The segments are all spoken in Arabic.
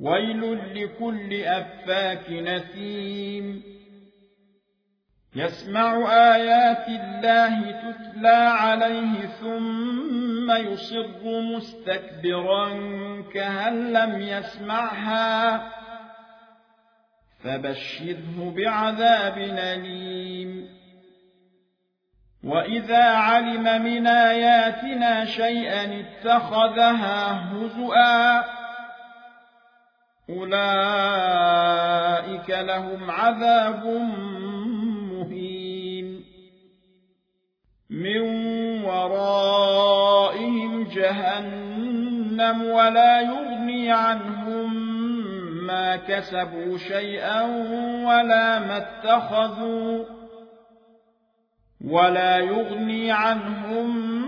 ويل لكل أفاك نثيم يسمع آيات الله تتلى عليه ثم يصر مستكبرا كهن لم يسمعها. فبشره بعذاب أليم وإذا علم من آياتنا شيئا اتخذها هزؤا. أولئك لهم عذاب مهين. من ورائهم جهنم ولا يغني عنهم ما كسبوا شيئا ولا ما اتخذوا ولا يغني عنهم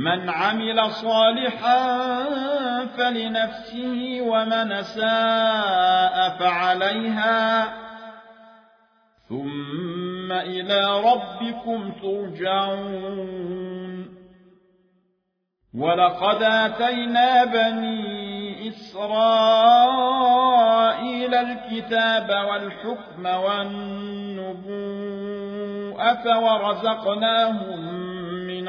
من عمل صالحا فلنفسه ومن ساء فعليها. ثم إلى ربكم ترجعون. ولقد آتينا بني إسرائيل الكتاب والحكم والنبوءة ورزقناهم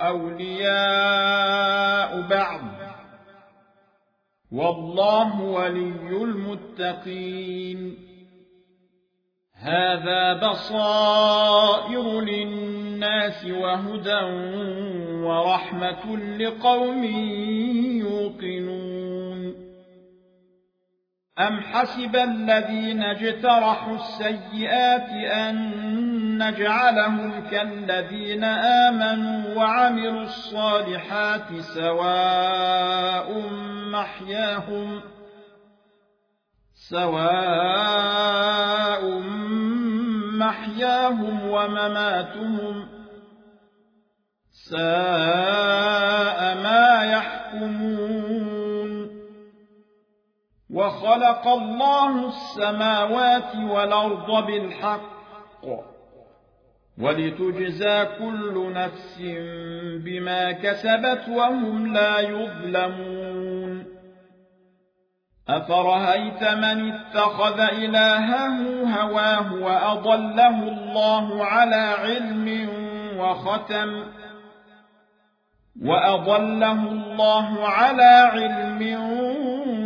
أولياء بعض. والله ولي المتقين. هذا بصائر للناس وهدى ورحمة لقوم يوقنون. أم حسب الذين اجترحوا السيئات أن نجعلهم كالذين آمنوا وعملوا الصالحات سواء محياهم سواء محياهم ومماتهم ساء وخلق الله السماوات والأرض بالحق ولتجزى كل نفس بما كسبت وهم لا يظلمون أفرهيت من اتخذ إلهه هواه وأضله الله على علم وختم وأضله الله على علم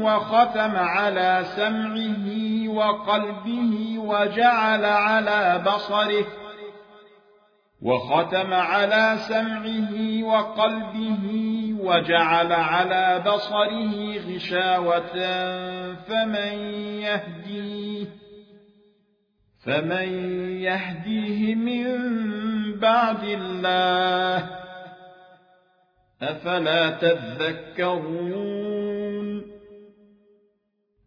وختم على سمعه وقلبه وجعل على بصره. وختم على سمعه وقلبه وجعل على بصره غشاوة فمن يهديه فمن يهديه من بعد الله. أفلا تذكرون؟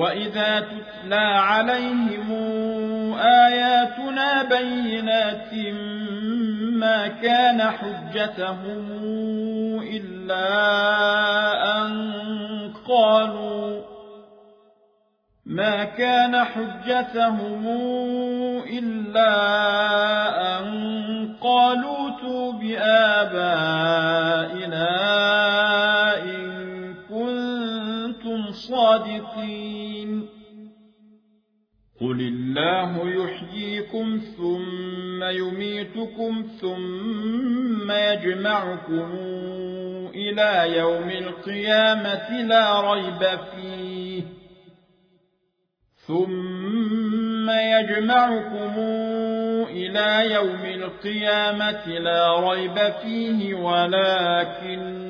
وإذا تتلى عليهم آياتنا بينات ما كان حجتهم إلا أن قالوا ما كان حجتهم إلا أن قالوا بآبائنا كنتم صادقين قل الله يحييكم ثم يميتكم ثم يجمعكم إلى يوم القيامة لا ريب فيه. ثم يجمعكم إلى يوم القيامة لا ريب فيه ولكن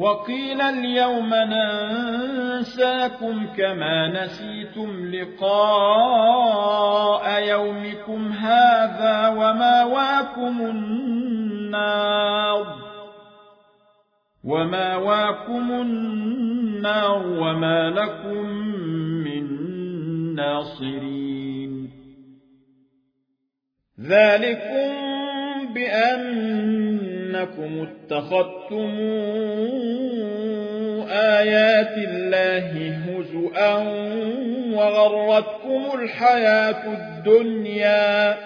وقيل اليوم ننساكم كما نسيتم لقاء يومكم هذا وما واكم النار وما واكم النار وما لكم من ناصرين. ذلكم بأن أنكم اتخذتم آيات الله هزؤا وغرتكم الحياة الدنيا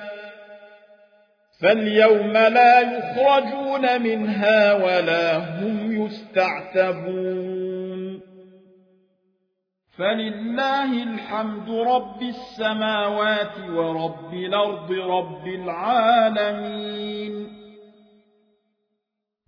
فاليوم لا يخرجون منها ولا هم يستعتبون فلله الحمد رب السماوات ورب الأرض رب العالمين